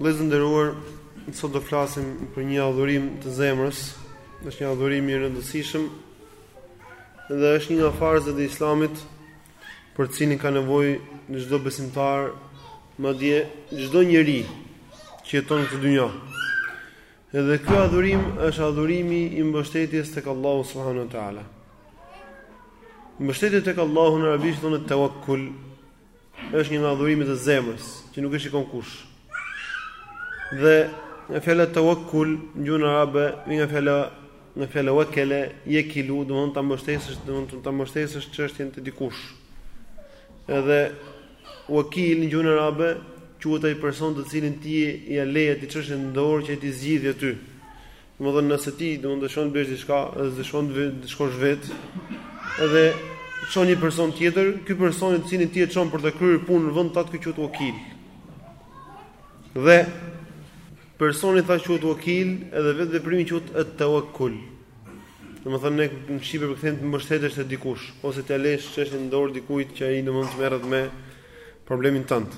Vëllezër të nderuar, sot do flasim për një adhurim të zemrës, është një adhurim i rëndësishëm dhe është një nga farzat e Islamit për të cilin ka nevojë çdo besimtar, madje çdo njeri që jeton në këtë dynjë. Edhe ky adhurim është adhurimi i mbështetjes tek Allahu subhanahu wa taala. Mbështetja tek Allahu në arabisht thonë tawakkul, Është një nga adhurimet e zemrës, që nuk e shikon kush. Dhe nga fjala tawakkul, në gjuhën arabe, vjen nga fjala nga fjala wakele jekilu, do të thonë ta mbështesësh, do të thonë ta mbështesësh çështjen te dikush. Edhe wakil në gjuhën arabe quhet ai person të cilin ti ia le atë çështjen në dorë që ta zgjidhë ty. Domethënë nëse ti domethënë dëshon të bësh diçka, edhe s'dëshon të vetë, shkosh vetë, edhe çon një person tjetër, ky person i cili ti e çon për të kryer punën në vend tat quhet wakil. Dhe personi thamë quhet wakil, edhe vetë veprimi quhet at-tawakkul. Domethënë ne në shqip e përkthejmë të mbështetesh te dikush ose të lësh çështjen në dorë dikujt që ai domethënë të merret me problemin tënd.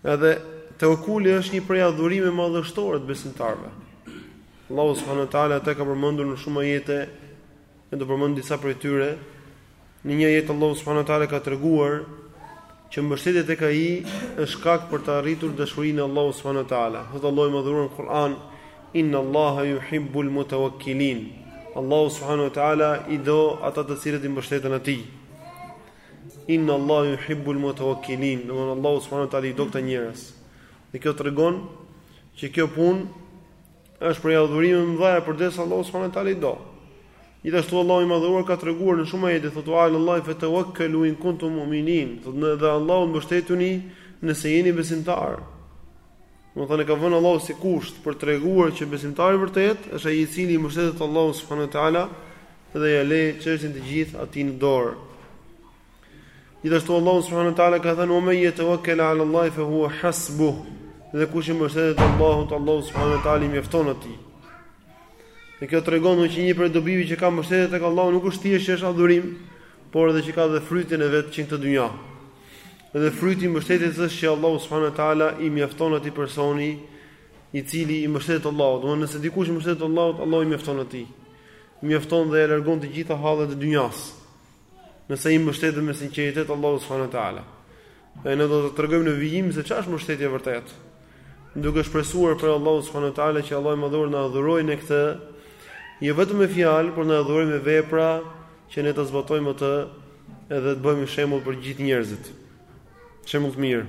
Edhe tawakkuli është një prej adhurimeve madhështore të besimtarëve. Allahu subhanahu wa taala e ka përmendur në shumë ajete, ne do përmend disa prej tyre. Në një ajet Allahu subhanahu wa taala ka treguar që mbështetja tek ai është shkak për të arritur dashurinë e Allahut subhanahu wa taala. Thotë Allahu i madhëruar në Kur'an, Inna Allaha yuhibbul mutawakkilin. Allahu subhanahu wa taala i do ata të cilët i mbështeten atij. Inna Allaha yuhibbul mutawakkilin, do të thonë Allahu subhanahu wa taala i do këta njerëz. Dhe kjo tregon që kjo punë është prej adhurimeve të mëdhaja përderisa Allahu subhanahu wa taala i do. Gjithashtu Allahu i madhëruar ka treguar në shumë ajete, thotë wa ala Allahi fatawakkalu in kuntum mu'minin, thotë dhe Allahut mbështetuni nëse jeni besimtar. Domethënë ka vënë Allahu si kusht për të treguar që besimtari i vërtetë është ai i cili i mbështetet Allahut subhanahu wa taala dhe ia le çështjen të gjithë atij në dorë. Gjithashtu Allahu subhanahu wa taala ka thënë: "Wa may yatawakkal 'ala Allahi fa huwa hasbuh." Dhe kush i mbështetet Allahut, Allahu subhanahu wa taala i mjafton atij. Dhe kjo tregon se një prej dobive që ka mbështetja tek Allahu nuk është thjesht që është adhurim, por edhe që ka dhe frytin e vet që në këtë dynjë. Edhe fryti i mbështetjes është që Allahu subhanahu wa taala i mjafton atij personi i cili i mbështetet Allahut. Domthonë nëse dikush i mbështetet Allahut, Allahu i mjafton atij. mjafton dhe ia largon të gjitha hallet e dynjas, nëse i mbështetet me sinqeritet Allahut subhanahu wa taala. Dhe ne do të tregojmë në vijim se çfarë është mbështetja e vërtetë. Duke shpresuar prej Allahut subhanahu wa taala që Allahu i madhëruar na dhurojë ne këtë jo vetëm me fjalë, por na dhurojë me vepra që ne ta zbatojmë atë edhe të bëhemi shembull për gjithë njerëzit. Shembull të mirë.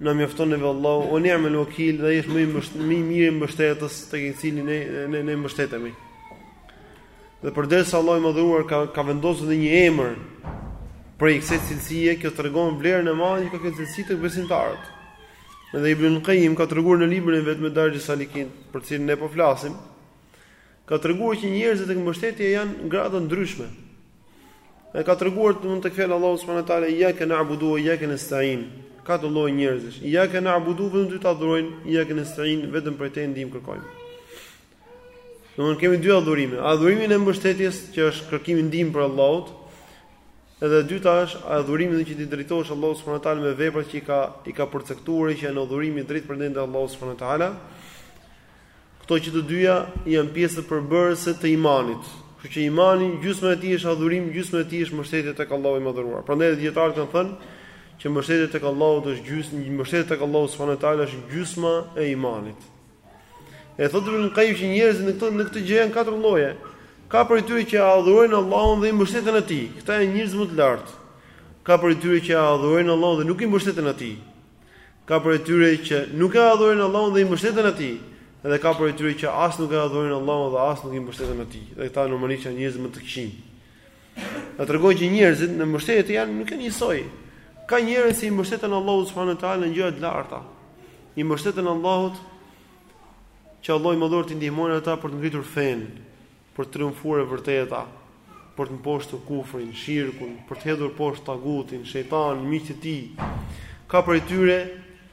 Na mjafton neve Allahu, o ni'me el wakil, dhe ai është më i më i miri mbështetës tek i cili ne ne, ne mbështetemi. Dhe përderisa Allahu i madhëruar ka ka vendosur dhe një emër prej kësaj cilësie, kjo tregon vlerën e madhe që ka kjo cilësi tek besimtarët. Dhe Ibn Qayyim ka treguar në librin e vet Medarixh Salikin, për cilin ne po flasim, ka treguar që njerëzit tek mbështetja janë në grada të ndryshme. Ai ka treguar domethënë te fjala e Allahut subhanahu wa taala iyyaka na'budu wa iyyaka nastain. Katër lloj njerëzish. Iyyaka na'budu vetëm ty të adhurojmë, iyyaka nastain vetëm prej teje ndihmë kërkojmë. Pra kemi dy adhurime. Adhurimin e mbështetjes që është kërkimi ndihmë prej Allahut. Edhe e dyta është adhurimi që ti i drejtohesh Allahut subhanahu wa taala me veprat që i ka i ka përcaktuar që janë adhurimi drejtpërdrejt Allahut subhanahu wa taala. Këto që të dyja janë pjesë përbërëse të imanit. Kështu që imani gjysma e tij është adhurim, gjysma e tij është mbështetje tek Allahu i Madhëruar. Prandaj dietarët kanë thënë që mbështetja tek Allahu është gjysmë, mbështetja tek Allahu subhanahu wa taala është gjysma e imanit. E thotë Ibn Qayyim që njerëzit në këtë në këtë gjë janë katër lloje. Ka prej tyre që e adhurojnë Allahun dhe i mbështeten atij. Këta janë njerëzit më të lartë. Ka prej tyre që e adhurojnë Allahun dhe nuk i mbështeten atij. Ka prej tyre që nuk e adhurojnë Allahun dhe i mbështeten atij, dhe ka prej tyre që as nuk e adhurojnë Allahun dhe as nuk i mbështeten atij. Dhe këta normalisht janë njerëzit më të këqinj. Na tregon që njerëzit në mbështetje janë nuk janë njësoj. Ka njerëz që i mbështeten Allahut subhanuhu teala në gjëra të larta. I mbështeten Allahut që Allahu i madhëruar t'i ndihmojë ata për të ngritur fenë, për të triumfuar e vërteta, për të mposhtur kufrin, shirkun, për të hedhur poshtë tagutin, shejtanin, miqtë e tij. Ka prej tyre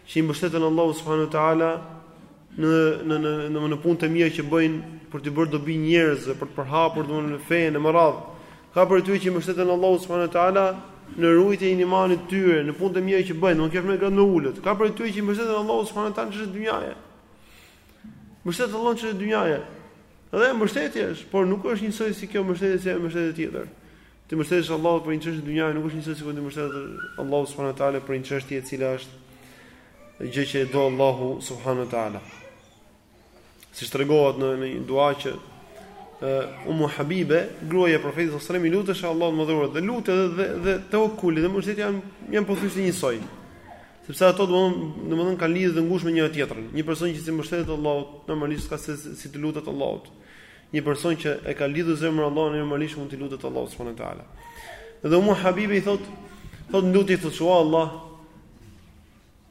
që i mbështeten Allahut subhanahu wa taala në në në në në punë të mira që bëjnë për t'u bërë dobi njerëzve, për të përhapur domethënë fenë e me radhë. Ka prej tyre që i mbështeten Allahut subhanahu wa taala në ruajtje e imanit të tyre, në punë të mira që bëjnë, kjo është një gradë më e ulët. Ka prej tyre që i mbështeten Allahut subhanahu wa taala në çështje dynjaje. Mbështetet Allahut në çështje dynjaje. Dhe mbështetje është, por nuk është njësoj si kjo mbështetje që është mbështetje tjetër. Ti i mbështetesh Allahut për një çështje dynjaje, nuk është njësoj si kur ti i mbështetesh Allahut subhanahu wa taala për një çështje e cila është gjë që e do Allahu subhanahu wa taala. Siç tregohet në një dua që Umu Habibe, gruaja e Profetit sallallahu alajhi wasallam, i lutej Allahut të madhëruar dhe lutja dhe dhe, dhe tevekuli dhe mbështetja janë janë pothuajse njësoj. Sepse ato domethënë domethënë kanë lidhje të ngushtë me njëra tjetrën. Një person që s'i mbështetet Allahut, normalisht s'ka se si t'i lutet Allahut. Një person që e ka lidhur zemrën me Allahun normalisht do t'i lutet Allahut subhanuhu teala. Dhe Ummu Habibe i thot, thot lutje thoshte o Allah.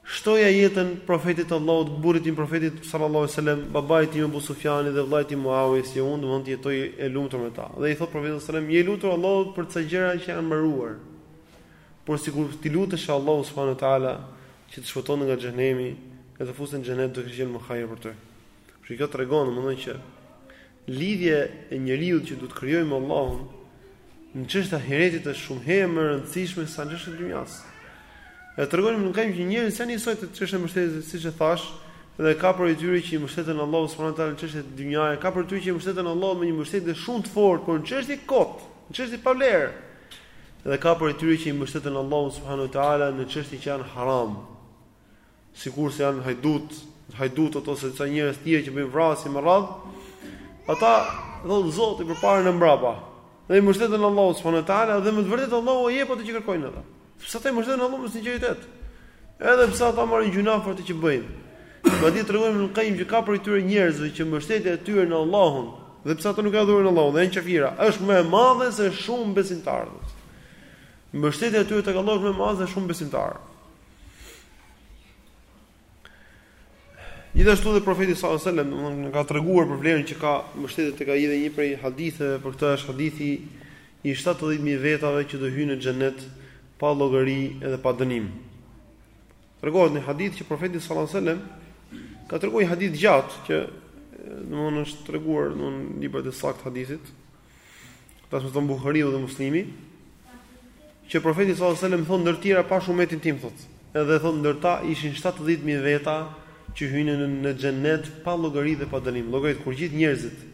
Shtoja jetën profetit të Allahut, burrit tim profetit sallallahu alajhi wasallam, babait tim Abu Sufjani dhe vëllait tim Muawiya, që unë domethënë të jetoj e lumtur me ta. Dhe i thot profeti sallallahu alajhi wasallam, "I je lutur Allahut për ca gjëra që janë mbaruar." Por sikur t'i luteshe Allahut subhanu teala që të shpëtonte nga xhenemi e të fuste në xhenet do të qe më hajër për ty. Kështu kjo tregon domethënë që lidhja e njeriut që do të krijojë me Allahun në çështën e ahiretit është shumë herë më e rëndësishme se sa në çështën e dynjas. E tregon Ibn Kajim që njerëzit janë njësoj në çështën e mbështetjes siç e thashë dhe ka prej tyre që i mbështeten Allahu subhanahu teala në çështje të dynjasë, ka prej tyre që i mbështeten Allahut me një mbështetje shumë të fortë, por në çështje kot, në çështje pa vlerë. Dhe ka prej tyre që i mbështeten Allahut subhanahu wa taala në çështje që janë haram. Sikurse janë hajdut, hajdutët ose ca njerëz të tjerë që bëjnë vrasje me radhë, ata thonë Zoti përpara ne mbrapa. Dhe i mbështeten Allahut subhanahu wa taala dhe me të vërtetë Allahu ua jep atë që kërkojnë ata. Sepse ata i mbështeten Allahut me sinqeritet. Edhe pse ata marrin gjynah për atë që bëjnë. Madje tregon Ibn Qayyim që ka prej tyre njerëzve që mbështetja e tyre në Allahun, dhe pse ata nuk e adhurojnë Allahun, janë kafira, është më e madhe se shumë besimtarë. Mbështetja e tyre tek Allahu është më e madhe se shumë besimtarë. Gjithashtu dhe profeti sallallahu alajhi wasallam domthonë ka treguar për vlerën që ka mbështetja tek ai dhe një prej haditheve për këtë është hadithi i 70000 vetave që do hyjnë në xhenet pa llogari edhe pa dënim. Tregohet në hadith që profeti sallallahu alajhi wasallam ka treguar një hadith të gjatë që domthonë është treguar në librat e saktë të hadithit. Transmeton Buhariu dhe Muslimi që profeti sallallahu alajhi wasallam thotë ndër të tjera pashë umetin tim thotë. Edhe thotë ndër ta ishin 70000 veta që hynin në xhennet pa llogari dhe pa dënim. Llogarit kur gjithë njerëzit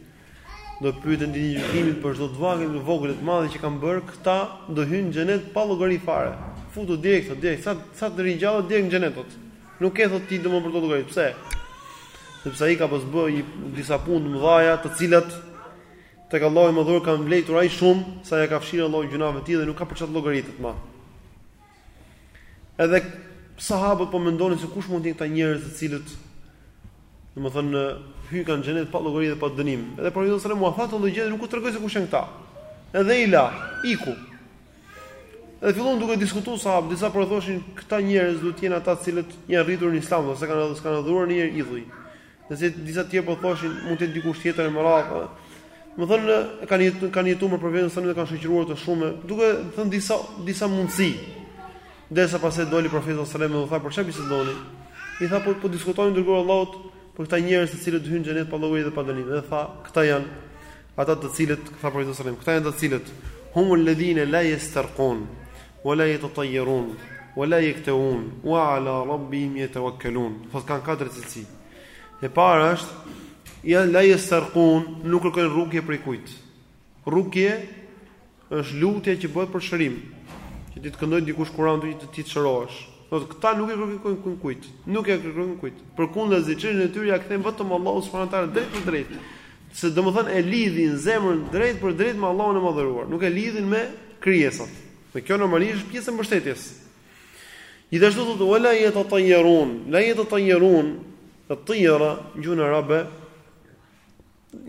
do të pyeten ditën e gjykimit për çdo të vogël e të madhe që kanë bërë, këta do hyjnë në xhenet pa llogari fare. Futu direkt i thotë direkt, sa sa të ringjallet direkt në xhenet i thotë. Nuk ke thotë ti domethënë për t'u llogarit. Pse? Sepse ai ka pas bërë një disa punë të mëdha, të cilat tek Allahu i madhëruar kanë vlejtur aq shumë sa ia ka fshirë Allahu gjynahet e tij dhe nuk ka për çfarë llogaritet më. Edhe sahabët po mendonin se kush mund të jenë këta njerëz të cilët domethënë hykan në xhenet pa llogari dhe pa dënim. Edhe profeti sallallahu alajhi wasallam u tha këto llogje dhe nuk u tregoi se kush janë këta. Edhe i la, iku. Edhe filluan duke diskutuar sahabët, disa po thoshin këta njerëz duhet të jenë ata të cilët janë rritur në Islam ose s'kanë ose s'kanë adhuruar ndonjëherë idhuj. Ndërsa disa të tjerë po thoshin, mund të jetë dikush tjetër me radhë. Domethënë kanë jetu, kanë jetuar me profetin sallallahu alajhi wasallam dhe kanë shoqëruar atë shumë, duke thënë disa disa mundësi. Derisa pastaj doli profeti sallallahu alajhi wasallam dhe u tha për çfarë bisedoni? I thanë po po diskutojmë i dërguar i Allahut për këta njerëz të cilët hyjnë në xhenet pa llogari dhe pa dënim. Dhe tha, këta janë ata të cilët tha profeti sallallahu alajhi wasallam, këta janë të cilët humul ladina la yastarqun. Wa la yatatayyarun wa la yaktawun wa ala rabbihim yatawakkalun. Thotë kanë katër cilësi. E para është ja la yastarqun, nuk kërkojnë rukje prej kujt. Rukje është lutja që bëhet për shërim. Që ti të këndoj dikush Kur'an ty dhe ti të shërohesh. Thotë këta nuk e kërkojnë kujt, nuk e kërkojnë kujt. Përkundrazi çështën e tyre ja kthejnë vetëm Allahut subhanahu wa taala drejt për drejt. Se domethënë e lidhin zemrën drejt për drejt me Allahun e madhëruar, nuk e lidhin me krijesat. Dhe kjo normalisht është pjesë e mbështetjes. Gjithashtu thotë wala yatatayyarun, la yatatayyarun, at-tiyara në gjuhën arabe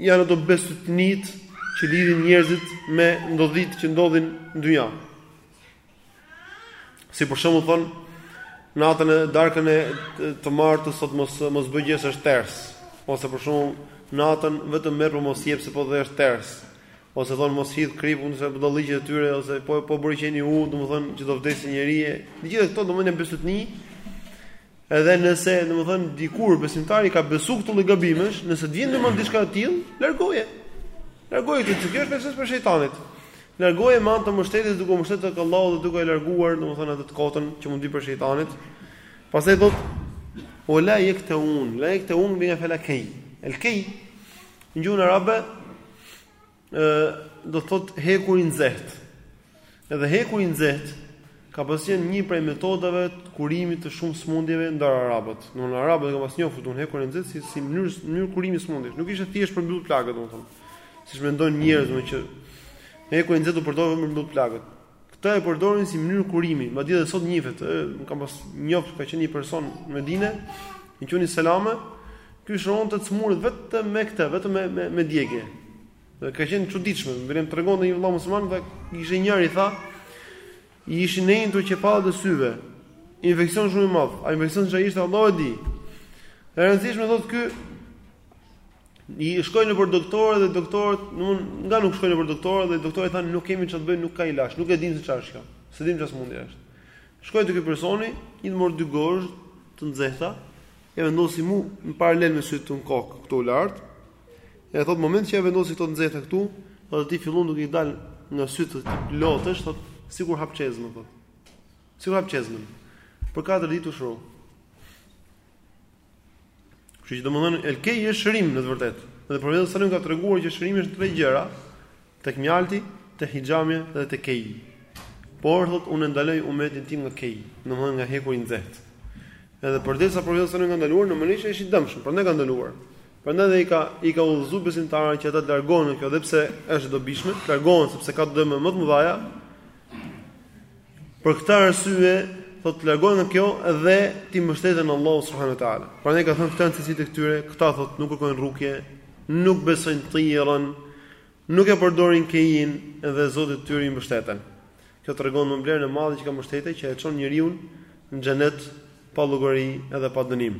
Janë ato besytnit që lidhin njerëzit me ndodhit që ndodhin në dynja. Si për shembull thonë, natën e darkën e të martës sot mos mos bëj gjë se është ters. Ose për shembull natën vetëm merr po mos jep se po dhe është ters. Ose thonë mos hidh kripën se do e tyre ose po po bëri qeni u, domethënë që do vdesë njëri. Të gjitha këto domethënë besytni Edhe nëse, domethënë, dikur besimtari ka besuar këto lloj gabimesh, nëse të vjen në mend diçka e tillë, largoje. Largoje këtë çështje, është vesves prej shejtanit. Largoje me anë të mbështetjes duke u mbështetur tek Allahu dhe duke e larguar, domethënë, atë të kotën që mund të vijë prej shejtanit. Pastaj thotë: "Wa la yaktaun, la yaktaun nga fjala kay." El kay, në gjuhën arabe, do të thotë hekur i nxehtë. Edhe hekur i nxehtë ka pas qenë një prej metodave të kurimit të shumë sëmundjeve ndër arabët. Domethënë arabët ka pas njoftun hekur i nxehtë si si mënyrë mënyrë kurimi i sëmundjes. Nuk ishte thjesht për mbyll plagët, domethënë. Siç mendojnë njerëzit që hekur i nxehtë u përdor vetëm për mbyll plagët. Këtë e përdorin si mënyrë kurimi, madje edhe sot njihet, unë kam pas njoft ka qenë një person në Medinë, i qujnë Selame, ky shëronte të smurët vetëm me këtë, vetëm me me, me djegje. Dhe ka qenë çuditshme, më tregonte një vëlla musliman dhe ishte njëri tha, i ishin ënjtur qepallat e syve. Infeksion shumë i madh, a infeksion se ça ishte Allahu e di. E rëndësishme thotë ky I shkojnë nëpër doktorë dhe doktorët, domethënë shkojnë nëpër doktorë dhe doktorët thonë nuk kemi çfarë të bëjmë, nuk ka ilaç, nuk e dimë se çfarë është kjo. S'e dimë çfarë sëmundje është. Shkoi te ky personi, i mor dy gozh të nxehta, e vendosi mu në paralel me sytë të në kokë, këtu lart. E thot moment që e vendosi këto të nxehta këtu, atij i fillon duke i dal nga sytë të lot, thot sikur hap çezmën thot. Sikur hap çezmën. Për katër ditë u shru. Kështu që domethënë el kej është shërim në të vërtetë. Dhe profeti sallallahu alajhi wasallam ka treguar që shërimi është tre gjëra, tek mjalti, te hixhamja dhe te kej. Por thotë unë ndaloj umetin tim nga kej, domethënë nga hekuri i nxehtë. Edhe përderisa profeti sallallahu alajhi wasallam ka ndaluar domethënë që është i dëmshëm, prandaj ka ndaluar. Prandaj dhe i ka i ka udhëzuar besimtarët që ata të largohen nga kjo, edhe pse është e dobishme, të largohen sepse ka dëme më të mëdha. Për këtë arsye, thotë të largohen nga kjo dhe t'i mbështeten Allahu subhanahu wa taala. Prandaj ka thënë këto janë cilësitë e tyre, këta thotë nuk kërkojnë rukje, nuk besojnë tijrën, nuk e përdorin kejin dhe Zotit të tyre i mbështeten. Kjo tregon mbi vlerën e madhe që ka mbështetja që e çon njeriu në xhenet pa llogari edhe pa dënim.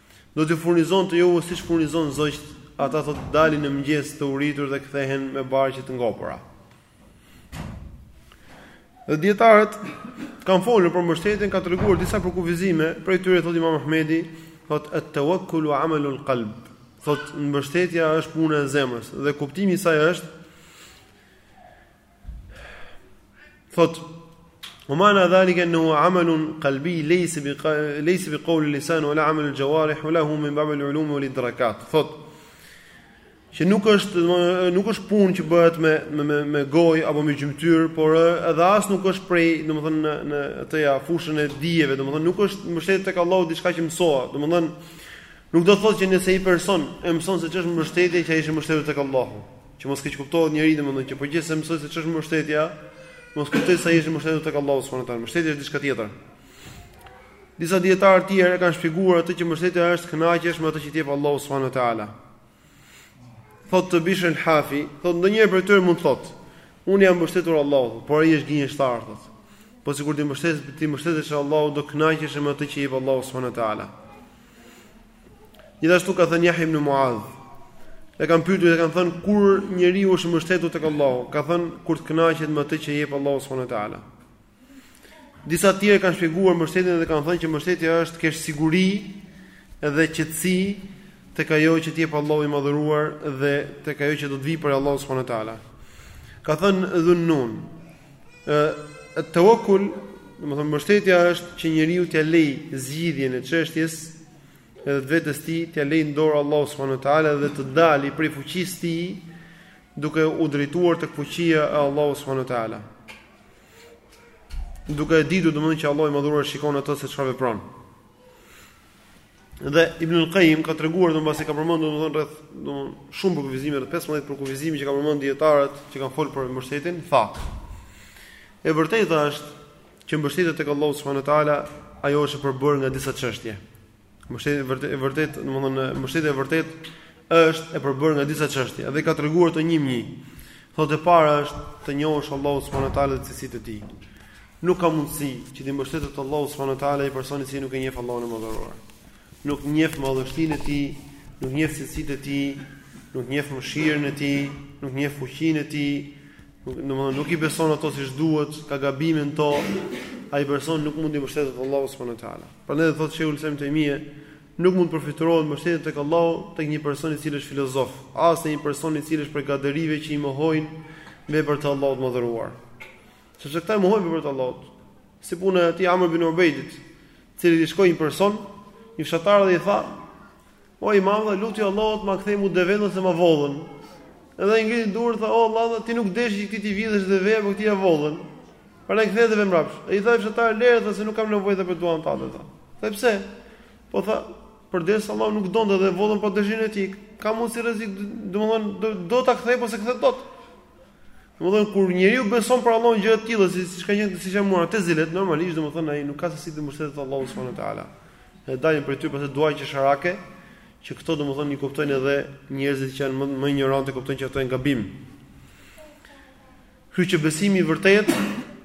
Do t'ju furnizonte juve siç furnizon zogjtë, ata thotë dalin në mëngjes të uritur dhe kthehen me barqe të ngopura. Dhe dietarët kanë folur për mbështetjen, kanë treguar disa përkufizime, prej tyre thotë Imam Ahmedi, thotë at-tawakkulu amalul qalb. Thotë mbështetja është puna e zemrës dhe kuptimi i saj është Thot, ue mana dhalike ennehu amelun kalbi lejse bi, lejse bi kaulil lisan ue la amelul gjawarih ue la hue min babil ulumi uel idrakat. Thot, që nuk është nuk është punë që bëhet me me me, me gojë apo me gjymtyr, por edhe as nuk është prej, domethënë në në atë ja fushën e dijeve, domethënë nuk është mbështetja tek Allahu diçka që mësoa, domethënë nuk do të thotë që nëse një person e mëson se ç'është mbështetja që ai është mbështetur tek Allahu. Që mos keqkuptohet njeriu domethënë që megjithëse mësoi se ç'është mbështetja, mos kuptojë se ai është mbështetur tek Allahu subhanahu wa taala. Mbështetja është diçka tjetër. Disa dietarë të tjerë kanë shpjeguar atë që mbështetja është të kënaqesh me atë që të jep Allahu subhanahu wa taala. Thotë Bishr el Hafi, thot ndonjëri prej tyre mund thot, unë i jam mbështetur Allahut, por ai është gënjeshtar thot. Po sikur t'i mbështetesh, t'i mbështetesh Allahut do kënaqesh me atë që jep Allahu subhanahu wa taala. Gjithashtu ka thënë Yahya ibn Muadh, e kanë pyetur dhe kanë thënë kur njeriu është mbështetur tek Allahu, ka thënë kur të kënaqet me atë që jep Allahu subhanahu wa taala. Disa të tjerë kanë shpjeguar mbështetjen dhe kanë thënë që mbështetja është të kesh siguri dhe qetësi tek ajo që të jep Allahu i madhëruar dhe tek ajo që do të vijë prej Allahu subhanahu wa taala. Ka thënë Dhunnun, Et-tawakkul, domethënë mbështetja është që njeriu t'ia lej zgjidhjen e çështjes edhe të vetes tij, t'ia lej në dorë Allahu subhanahu wa taala dhe të dali prej fuqisë së tij, duke u drejtuar tek fuqia e Allahu subhanahu wa taala. Duke e ditur domethënë që Allahu i madhëruar shikon atë se çfarë vepron. Dhe Ibn al-Qayyim ka treguar domethënë pasi ka përmendur domethënë rreth domethënë shumë përkufizime rreth 15 përkufizime që ka përmendur dietarët që kanë folur për mbështetjen, tha. E vërteta është që mbështetja tek Allahu subhanahu wa taala ajo është e përbërë nga disa çështje. Mbështetja e vërtetë e vërtetë, domethënë mbështetja e vërtetë është e përbërë nga disa çështje dhe ka treguar ato një më një. Thotë e para është të njohësh Allahu subhanahu wa taala dhe cilësitë e tij. Nuk ka mundësi që t'i mbështetet Allahut subhanahu wa taala një person i cili nuk e njeh Allahun e Madhëruar. Nuk njeh madhështinë e tij, nuk njeh cilësitë e tij, nuk njeh mëshirën e tij, nuk njeh fuqinë e tij, nuk domethënë nuk i beson ato siç duhet, ka gabime në to, ai person nuk mund të mbështetet te Allahu subhanahu wa taala. Prandaj thotë Shejhul Islam Tejmije, nuk mund të përfytyrohet mbështetja tek Allahu tek një person i cili është filozof, as te një person i cili është prej kaderive që i mohojnë veprat e Allahut të Madhëruar. Sepse këta mohojnë veprat e Allahut. Si puna e atij Amr ibn Ubejdit, i cili i shkoi një person, një fshatar dhe i tha: "O imam, lutju Allahut ma kthejë mu devenë se ma vodhën." Edhe ai ngriti duart tha: "O Allah, ti nuk desh që t'i vidhej deveja, por ja vodhën." Prandaj ktheja devenë mbrapsht. Ai tha fshatari: "Lëre tha se nuk kam nevojë për duan tënde tha." Tha pse? Po tha, përderisa Allahu nuk donte dhe vodhën pa dëshirën e tij. Ka mundsi rrezik, domthon do, do ta kthej, po s'e kthen dot. Domethënë kur njeriu beson për Allahun gjëra të tilla, si siç ka qenë siç janë muatezilet, normalisht domethënë ai nuk ka se si të mbështetet te Allahu subhanahu wa taala. Dhe dalin prej aty pastaj qesharake, që këto domethënë i kuptojnë edhe njerëzit që janë më më injorantë, kuptojnë që ato janë gabim. Kështu që besimi i vërtet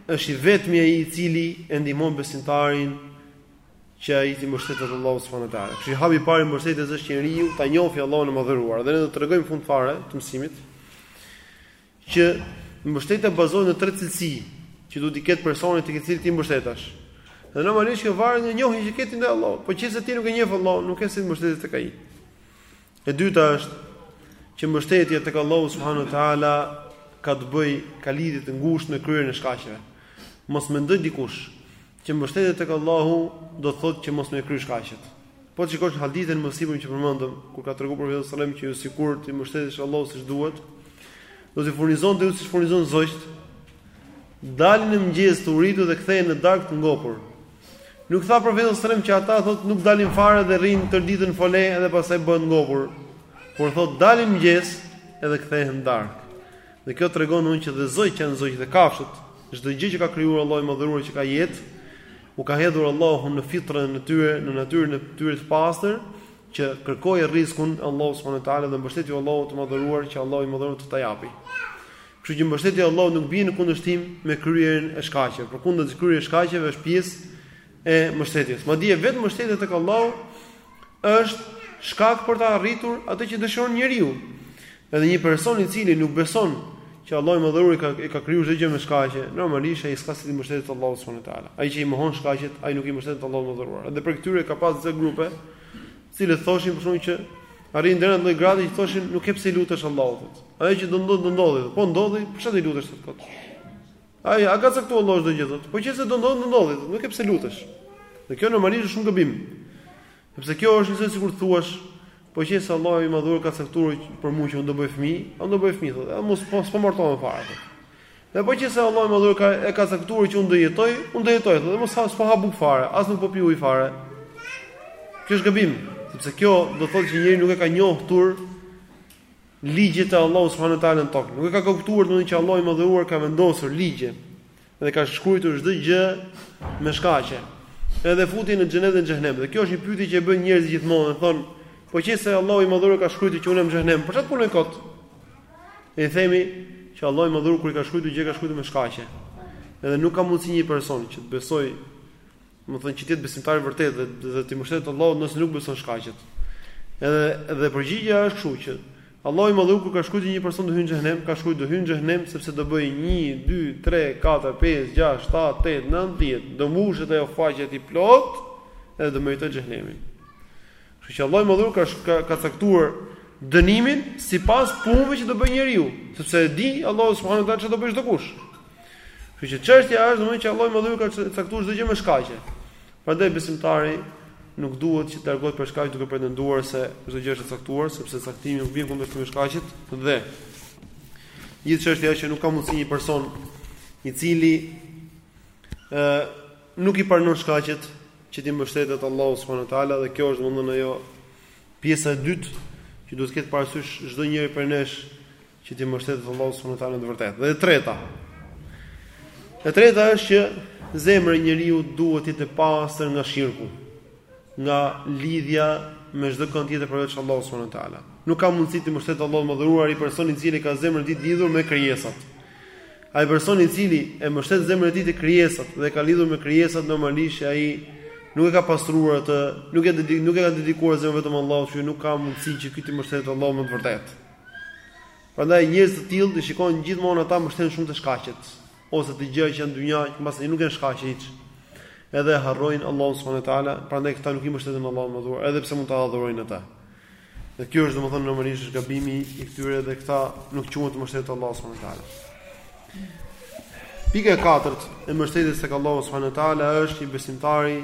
është i vetmi ai i cili e ndihmon besimtarin që ai të mbështetet te Allahu subhanahu wa taala. Kështu hapi i parë i mbështetjes është që njeriu ta njohë Allahun e Madhëruar. Dhe ne do të tregojmë në fund fare të mësimit. Që mbështetja bazohet në tre cilësi që duhet t'i ketë personi tek i cili ti mbështetesh. Dhe normalisht kjo varet nga njohja që ke ti ndaj Allahut. Po qe se ti nuk e njeh Allahun, nuk ke si të mbështetesh tek ai. E dyta është që mbështetja tek Allahu subhanahu wa taala ka të bëjë ka lidhje të ngushtë me kryerjen e shkaqeve. Mos mendojë dikush Që mbështetja tek Allahu do të thotë që mos me kry shkaqet. Po të shikosh në hadithin më sipër që përmendëm, kur ka treguar profeti sallallahu alajhi wasallam që ju sikur t'i mbështeteshit Allahut siç duhet, do t'ju furnizonte ju siç furnizon zogjt, dalin në mëngjes të uritur dhe kthehen në darkë të ngopur. Nuk tha profeti sallallahu alajhi wasallam që ata thot nuk dalin fare dhe rrin tër ditën fole edhe pastaj bëhen ngopur. Por thot dalin mëngjes edhe kthehen dark. Dhe kjo tregon domethënë që dhe zogjtë që janë zogj dhe kafshët, çdo gjë që ka krijuar Allahu i Madhëruar që ka jetë, u ka hedhur Allahu në fitrën e tyre, në natyrën e tyre të pastër, që kërkoja rrizkun Allahut subhanahu wa taala dhe mbështetju Allahut të Madhëruar që Allahu i Madhëruar të ta japi. Kështu që mbështetja e Allahut nuk bie në kundërshtim me kryerjen e shkaqeve, përkundrazi kryerja e shkaqeve është pjesë e mbështetjes. Madje vetë mbështetja tek Allahu është shkak për të arritur atë që dëshiron njeriu. Edhe një person i cili nuk beson që Allahu i Madhëruar ka e ka krijuar çdo gjë me shkaqe, normalisht ai s'ka si t'i mbështetet Allahut subhanahu wa taala. Ai që i mohon shkaqet, ai nuk i mbështetet Allahut të Madhëruar. Edhe prej këtyre ka pas disa grupe, të cilët thoshin për shkakun që arrin deri në gradë që thoshin nuk ke pse i lutesh Allahut. Ajo që do ndodhë, do ndodhë. Po ndodhi, pse do i lutesh atë kot? Ai, a ka caktuar Allahu çdo gjë thotë? Po qe se do ndodhë, do ndodhë, thotë, nuk ke pse lutesh. Dhe kjo normalisht është shumë gabim. Sepse kjo është njësoj sikur të thuash, po qe se Allahu i madhur ka caktuar për mua që unë do bëj fëmijë, unë do bëj fëmijë thotë, edhe mos po s'po martohem fare. Thotë. Dhe po qe se Allahu i madhur ka e ka caktuar që unë do jetoj, unë do jetoj thotë, mos ha s'po ha bukë fare, as nuk po pi ujë fare. Kjo është gabim, sepse kjo do thotë që njeriu nuk e ka njohur ligjet e Allahut subhanahu wa taala në tokë. Nuk e ka kuptuar domethënë që Allahu i madhëruar ka vendosur ligje dhe ka shkrujtur çdo gjë me shkaqe. Edhe futjen në xhenet dhe në xhehenem. Dhe kjo është një pyetje që e bëjnë njerëzit gjithmonë, dhe thonë, po qe se Allahu i madhëruar ka shkrujtur që unë në xhehenem, për çfarë punoj kot? E themi që Allahu i madhëruar kur i ka shkrujtur gjërat i ka shkrujtur me shkaqe. Edhe nuk ka mundësi një person që të besojë Domethënë që të jetë besimtar i vërtetë dhe dhe t'i mbështetet Allahut nëse nuk beson shkaqet. Edhe dhe përgjigja është kështu që Allahu i madhëruar kur ka shkrujt një person të hyjë në xhehenem, ka shkruar të hyjë në xhehenem sepse do bëjë 1 2 3 4 5 6 7 8 9 10. Do mbushet ajo faqja e tij plot edhe do meritojë xhehenemin. Kështu që Allahu i madhëruar ka ka, ka caktuar dënimin sipas punëve që do bëjë njeriu, sepse e di Allahu subhanuhu teala çfarë do bëjë çdokush. Kështu që çështja është domethënë që Allahu i Madhëruar ka caktuar çdo gjë me shkaqe. Prandaj besimtari nuk duhet që të largohet prej shkaqeve duke pretenduar se çdo gjë është e caktuar, sepse caktimi nuk bie në kundërshtim me shkaqet dhe gjithë çështja është që nuk ka mundësi një person i cili ë nuk i pranon shkaqet që t'i mbështetet Allahut subhanahu wa taala dhe kjo është domethënë ajo pjesa e dytë që duhet të ketë parasysh çdo njeri prej nesh që t'i mbështetet Allahut subhanahu wa taala në të vërtetë. Dhe e treta. E treta është që zemra e njeriut duhet të jetë e pastër nga shirku, nga lidhja me çdo kënd tjetër përveç Allahut subhanahu wa taala. Nuk ka mundësi t'i mbështetet Allahut madhëruar ai personi i cili ka zemrën e tij lidhur me krijesat. Ai personi i cili e mbështet zemrën e tij te krijesat dhe e ka lidhur me krijesat normalisht ai nuk e ka pastruar atë, nuk e nuk e ka dedikuar zemrën vetëm Allahut, që nuk ka mundësi që ky t'i mbështetet Allahut me të vërtetë. Prandaj njerëz të tillë ti shikon gjithmonë ata mbështeten shumë te shkaqet, ose te gjëra që janë dynja, që mbase nuk janë shkaqe hiç. Edhe e harrojnë Allahun subhanuhu teala, prandaj këta nuk i mbështeten Allahut madhëruar, edhe pse mund ta adhurojnë ata. Dhe kjo është domethënë normalisht është gabimi i këtyre dhe këta nuk quhen të mbështetur Allahut subhanuhu teala. Pika e katërt e mbështetjes tek Allahu subhanuhu teala është që besimtari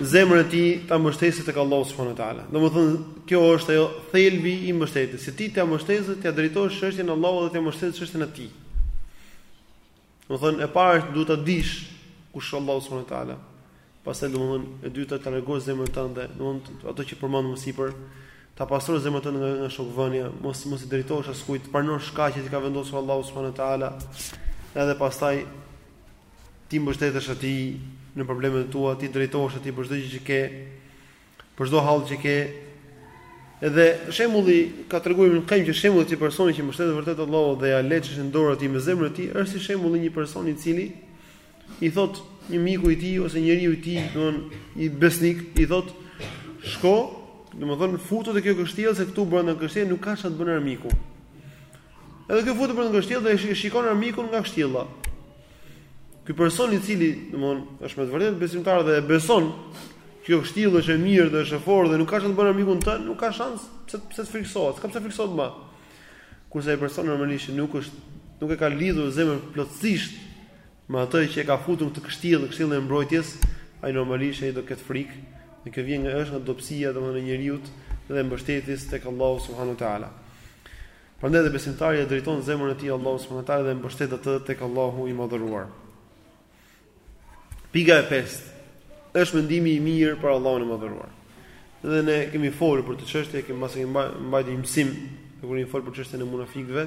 zemrën e tij ta mbështesë tek Allahu subhanahu wa taala. Domethënë, kjo është ajo thelbi i mbështetjes. Se ti ta mbështesësh, t'i drejtosh çështjen Allahut dhe ta mbështesësh çështjen tek Ai. Domethënë, e para është duhet ta dish kush është Allahu subhanahu wa taala. Pastaj domethënë, e dyta ta rregullosh zemrën tënde, domethënë ato që përmendëm më sipër, ta pastrosh zemrën tënde nga, nga shokvënia, mos mos i drejtosh askujt, t'i pranosh shkaqet që ka vendosur Allahu subhanahu wa taala. Edhe pastaj Ti mbështetesh atij në problemet e tua, ti drejtohesh atij për çdo gjë që ke, për çdo hall që ke. Edhe shembulli ka treguar Ibn Kajim që shembulli i personit që mbështetet vërtet te Allahu dhe ia lë çështjen në dorë atij me zemrën e tij, është si shembulli i një personi i cili i thot një miku i tij ose njeriu i tij, domthonë i besnik, i thot shko, domthonë futu te kjo kështjellë se këtu brenda kështjellë nuk ka çfarë të bën armiku. Edhe ky futet brenda kështjellës dhe e shikon armikun nga kështjella. Ky person i cili, domthon, është me të vërtetë besimtar dhe e beson që kjo kështjellë është e mirë dhe është e fortë dhe nuk ka çfarë t'i bëjë armiku në të, nuk ka shans pse pse të frikësohet, s'ka pse frikësohet më. Kurse ai person normalisht nuk është nuk e ka lidhur zemrën plotësisht me atë që e ka futur te kjo kështjellë, kështjellën e mbrojtjes, ai normalisht ai do ketë frikë, dhe kjo vjen nga është nga dobësia domethënë e njeriut dhe mbështetjes tek Allahu subhanahu wa taala. Prandaj dhe besimtari e drejton zemrën e tij Allahut subhanahu wa taala dhe mbështet atë tek Allahu i madhëruar. Pika e pestë është mendimi i mirë për Allahun e madhëruar. Dhe ne kemi folur për këtë çështje, kemi mbajtur një mësim kur kemi folur për çështjen e munafikëve,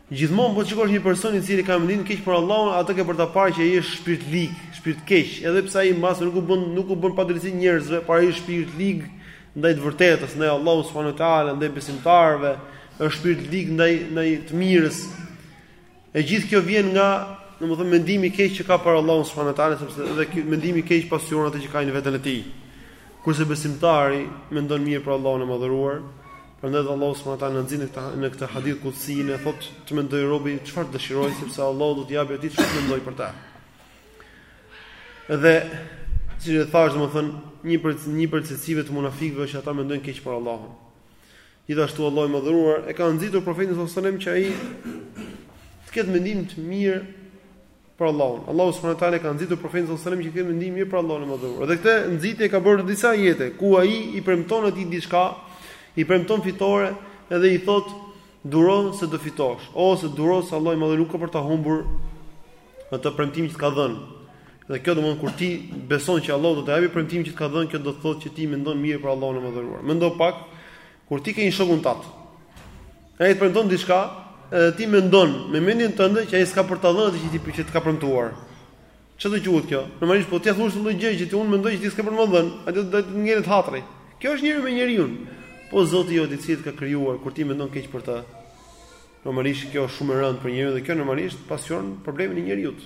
Gjithmonë po të shikosh një person i cili ka mendim të keq për Allahun, atë ke për ta parë që ai është shpirtlig, shpirt keq, edhe pse ai mbase nuk u bën nuk u bën padrejtësi njerëzve, por ai është shpirtlig ndaj të vërtetës, ndaj Allahut subhanuhu teala, ndaj besimtarëve, është shpirtlig ndaj ndaj të mirës. E gjithë kjo vjen nga, domethënë mendimi i keq që ka për Allahun subhanuhu teala, sepse edhe ky mendim i keq pasqyron atë që ka në veten e tij. Kurse besimtari mendon mirë për Allahun e madhëruar, Prandaj Allahu subhanahu wa taala na nxit në këtë në këtë hadith kudsi dhe thotë të mendoj robi çfarë të dëshirojë sepse Allahu do t'i japë atij çfarë të mendojë për ta. Dhe siç e thash domethënë një prej një prej cilësive të munafikëve që ata mendojnë keq për Allahun. Gjithashtu Allahu i madhëruar e ka nxitur profetin sallallahu alajhi wasallam që ai të ketë mendim të mirë për Allahun. Allahu subhanahu wa taala e ka nxitur profetin sallallahu alajhi wasallam që të ketë mendim të mirë për Allahun e Madhëruar. Dhe këtë nxitje e ka bërë në disa ajete, ku ai i premton atij diçka, i premton fitore dhe i thot duro se do fitosh, ose duro se Allahu i Madhëruar nuk ka për ta humbur atë premtim që të ka dhënë. Dhe kjo do të thotë kur ti beson që Allahu do ta japë premtimin që të ka dhënë, kjo do të thotë që ti mendon mirë për Allahun e Madhëruar. Mendo pak Kur ti ke një shokun tënd, ai të premton diçka, edhe ti mendon me mendjen tënde që ai s'ka për ta dhënë atë që ti që të ka premtuar. Ça do quhet kjo? Normalisht po t'i thush një gjë që ti unë mendoj që ti s'ke për të ma dhënë, atij do t'i ngelet hatri. Kjo është njeri me njeriun. Po Zoti jot i cili të ka krijuar kur ti mendon keq për të. Normalisht kjo është shumë e rëndë për njeriun dhe kjo normalisht pason problemin e njeriut.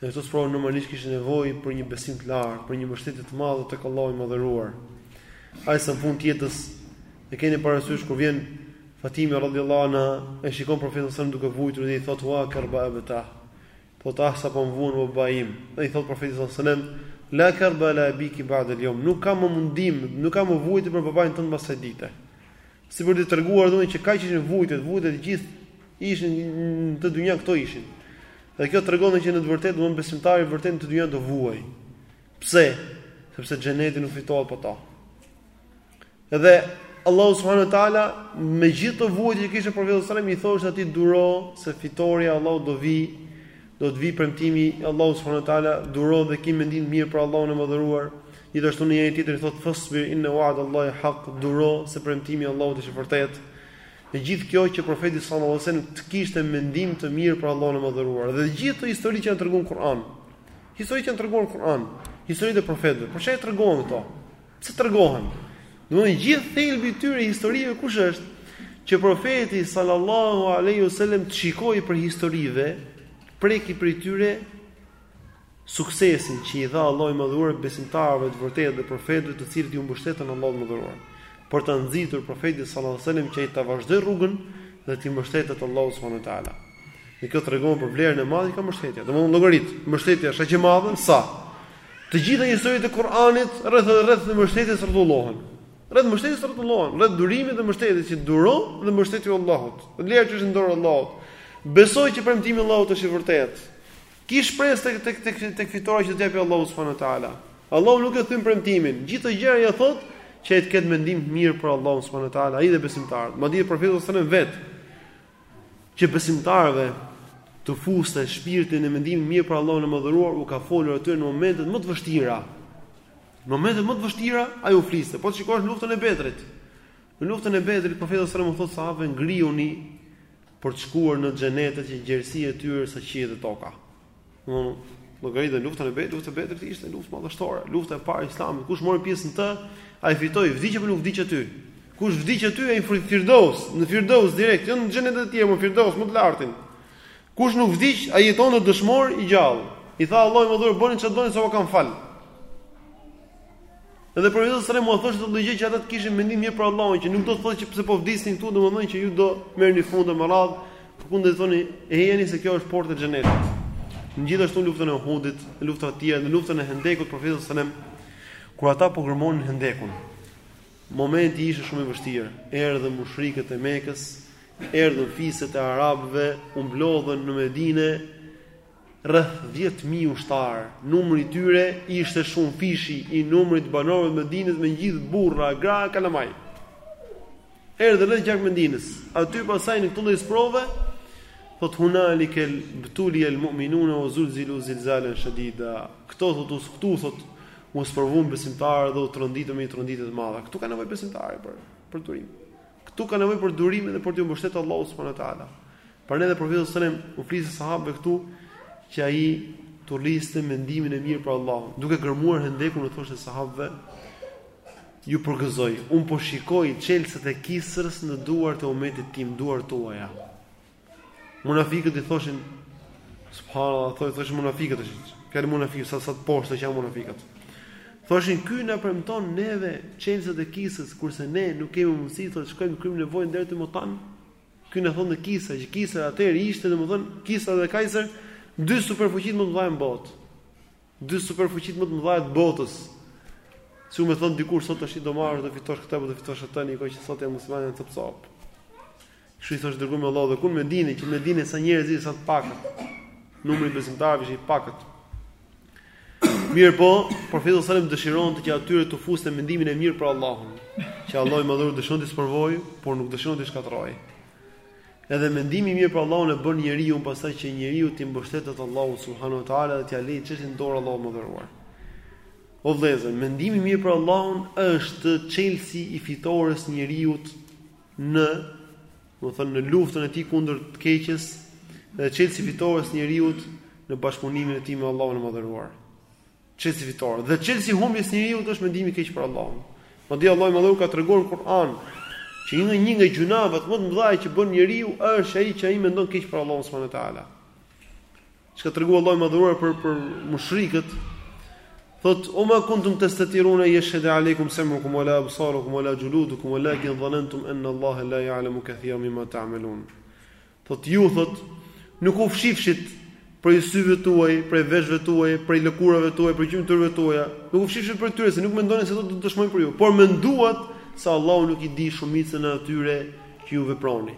Dhe këto sprova normalisht kishin nevojë për një besim të lartë, për një mbështetje të madhe tek Allahu i Madhëruar. Ai sa në fund të jetës e keni parasysh kur vjen Fatimi radhiyallahu anha e shikon profetin sallam duke vuajtur dhe i thotë wa karba abta. Thotë ah sa po m'vuan babai im. Dhe i thotë profeti sallallahu alaihi wasallam la karba ala abiki ba'da al-yawm. Nuk ka më mundim, nuk ka më vuajtje për babain tënd pas kësaj dite. Si për të treguar domethënë që kaq ishin vuajtjet, vuajtjet të gjitha ishin në këtë dynja këto ishin. Dhe kjo tregon që në të vërtetë domethënë besimtari i vërtetë në këtë dynja do vuajë. Pse? Sepse xheneti nuk fitohet pa ta. Dhe Allahu subhanahu wa taala me gjithë këto vuajtje që kishte profeti sallam i thoshte atij duro se fitorja e Allahut do vijë do të vijë premtimi i Allahut subhanahu wa taala duro dhe ki mendim të mirë për Allahun e madhëruar Gjithashtu në një ajet tjetër i thotë fasbir inna wa'd Allahi haq, duro se premtimi i Allahut është i vërtetë. Dhe gjithë kjo që profeti sallallahu alajhi wasallam të kishte mendim të mirë për Allahun e madhëruar. Dhe gjithë këto histori që janë treguar në Kur'an. Histori që janë treguar në Kur'an, historitë e profetëve. Për çfarë tregohen këto? Pse tregohen? Domethënë gjithë thelbi i këtyre historive kush është? Që profeti sallallahu alajhi wasallam të shikojë prej historive, të prekë prej tyre suksesin që i dha Allahu i Madhëruar besimtarëve të vërtetë dhe profetëve të cilët iu mbështetën Allahut të Madhëruar, për ta nxitur profetin sallallahu alajhi wasallam që ai ta vazhdojë rrugën dhe t'i mbështetet Allahut subhanahu wa taala. Dhe kjo tregon për vlerën e madhe që ka mbështetja. Domthonë llogarit, mbështetja është aq e madhe sa të gjitha historitë e Kur'anit rreth rreth mbështetjes rrotullohen. Rreth mbështetjes rrotullohen, rreth durimit dhe mbështetjes që duro dhe mbështetu Allahut. Lëre që është në dorë të Allahut. Beso që premtimi i Allahut është i vërtetë. Ki shpresë tek tek tek tek fitorja që të japë Allahu subhanahu wa taala. Allahu nuk e thyn premtimin. Gjithë këto gjëra ia thotë që ai të ketë mendim të mirë për Allahun subhanahu wa taala, ai dhe besimtarët. Madje profeti sallallahu alajhi wasallam vetë që besimtarëve t'u fuste shpirtin e mendimit të mirë për Allahun e madhëruar, u ka folur atyre në momentet më të vështira. Në momentet më të vështira ai u fliste. Po të shikosh luftën e Bedrit. Në luftën e Bedrit profeti sallallahu alajhi wasallam u thotë sahabëve ngrihuni për të shkuar në xhenete që gjerësia e tyre sa qiejt e toka. Domthonë, llogarite në luftën e Bedrit, lufta e Bedrit ishte luftë madhështore, lufta e parë e Islamit. Kush mori pjesë në të, ai fitoi, vdiq apo nuk vdiq aty. Kush vdiq aty, ai fut në Firdos, në Firdos direkt, jo në xhenetet e tjera, po në Firdos më të lartin. Kush nuk vdiq, ai jetonte dëshmor i gjallë. I tha Allahu i Madhëruar, bëni çfarë doni se ju kam fal. Edhe profeti sallallahu alajhi wasallam u thoshte ndonjë gjë që ata të kishin mendim mirë për Allahun, që nuk do të thotë që pse po vdisni këtu, domethënë që ju do merrni fund me radh, përkundër të thoni, e jeni se kjo është porta e xhenetit. Gjithashtu luftën e Uhudit, luftat e tjera, në luftën e Hendekut profeti sallallahu alajhi wasallam, kur ata po gërmonin Hendekun. Momenti ishte shumë i vështirë. Erdhën mushrikët e Mekës, erdhën fiset e arabëve, u mblodhën në Medinë, Rreth dhjetë mijë ushtarë, numri i tyre ishte shumëfishi i numrit të banorëve të Medinës, me gjithë burra, gra, kalamaj. Erdhën rreth e qark Medinës. Aty pastaj në këtë lloj sprove, thot hunalik el btuli el mu'minuna wa zulzilu zilzalan shadida. Këtu thot u këtu thot u sprovuan besimtarët dhe u tronditën me një tronditje të madhe. Këtu ka nevojë besimtari për për durim. Këtu ka nevojë për durim edhe për t'iu mbështetur Allahut subhanahu wa taala. Prandaj edhe profeti sallallahu alajhi wasallam u fliste sahabëve këtu që ai t'u rriste mendimin e mirë për Allahun, duke gërmuar hendekun u thoshte sahabëve ju përgëzoj, un po shikoj çelësat e Kisrës në duart e umetit tim, duart tuaja. Munafikët i thoshin subhanallahu thoi thoshin munafikët tash. Kqyr munafikët sa sa të poshtër që janë munafikët. Thoshin ky na premton neve çelësat e Kisrës kurse ne nuk kemi mundësi të shkojmë kryjm nevojën deri aty matan. Ky na thotë Kisra, që Kisra atëherë ishte domethën Kisra dhe Kaiser dy superfuqitë më të mëdha në botë. Dy superfuqitë më të mëdha të botës. Si me thon dikush sot tash do marrësh do fitosh këtë apo do fitosh atë, ndërkohë që sot jan muslimanët cop. Kështu i thosh i Dërguari i Allahut dhe kur Medina që Medina sa njerëz janë sa të pakët. Numri i besimtarëve është i pakët. Mirëpo, profeti sallallahu alajhi wasallam dëshironte që atyre t'u fuste mendimin e mirë për Allahun, që Allahu i Madhëruar dëshiron t'i sprovojë, por nuk dëshiron t'i shkatërrojë. Edhe mendimi i mirë për Allahun e bën njeriun pastaj që njeriu t'i mbështetet Allahut subhanahu wa taala dhe t'ia lejë çështjen n'dorë Allahut të Madhëruar. O vëllezër, mendimi i mirë për Allahun është çelësi i fitores njeriut në, domethënë në luftën e tij kundër të keqes dhe çelësi i fitores njeriut në bashkëpunimin e tij me Allahun e Madhëruar. Çelësi i fitores. Dhe çelësi i humbjes njeriut është mendimi i keq për Allahun. Madje Allahu i Madhëruar ka treguar në Kur'an që një një nga gjynahet më të mëdha që bën njeriu është ai që ai mendon keq për Allahun subhanahu teala. Ç'ka treguar Allahu i Madhëruar për për mushrikët, Thot, wa ma kuntum testetirun en jeshhede alejkum sem'ukum wa la absarukum wa la xhuludukum wa lakin dhanentum enne Allahe la ja'lemu kethiran mimma ta'melun. Thotë, Ju, thotë, nuk u fshifshit prej syve tuaj, prej veshëve tuaj, prej lëkurave tuaja, prej gjymtyrëve tuaja, nuk u fshifshit prej tyre, se nuk mendoni se do të dëshmojnë për ju, por menduat se Allahu nuk i di shumicën e atyre që ju veproni.